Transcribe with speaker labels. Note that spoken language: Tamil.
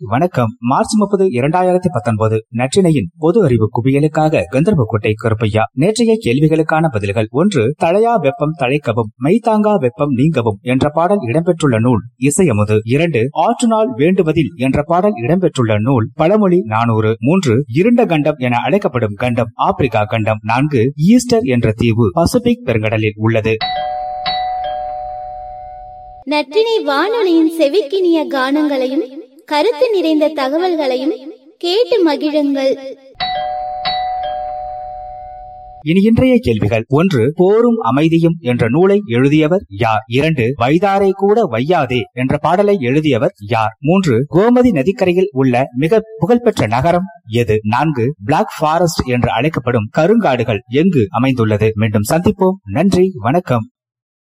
Speaker 1: வணக்கம். மார்ச் முப்பது இரண்டாயிரத்தி பத்தொன்பது நற்றினையின் பொது அறிவு குவியலுக்காக கந்தர்வக்கோட்டை கருப்பையா நேற்றைய கேள்விகளுக்கான பதில்கள். ஒன்று தழையா வெப்பம் தழைக்கவும் மெய்தாங்கா வெப்பம் நீங்கவும் என்ற பாடல் இடம்பெற்றுள்ள நூல் இசையமுது. இரண்டு ஆற்று நாள் வேண்டுவதில் என்ற பாடல் இடம்பெற்றுள்ள நூல் பழமொழி நானூறு. மூன்று இருண்ட கண்டம் என அழைக்கப்படும் கண்டம் ஆப்பிரிக்கா கண்டம். நான்கு ஈஸ்டர் என்ற தீவு பசிபிக் பெருங்கடலில் உள்ளது.
Speaker 2: நற்றினை வானொலியின் செவிக்கினிய கானங்களையும் கருத்து நிறைந்த தகவல்களையும் கேட்டு மகிழுங்கள்.
Speaker 1: இனி இன்றைய கேள்விகள். ஒன்று போரும் அமைதியும் என்ற நூலை எழுதியவர் யார்? இரண்டு வைதாரை கூட வையாதே என்ற பாடலை எழுதியவர் யார்? மூன்று கோமதி நதிக்கரையில் உள்ள மிக புகழ்பெற்ற நகரம் எது? நான்கு பிளாக் ஃபாரஸ்ட் என்று அழைக்கப்படும் கருங்காடுகள் எங்கு அமைந்துள்ளது? மீண்டும் சந்திப்போம். நன்றி வணக்கம்.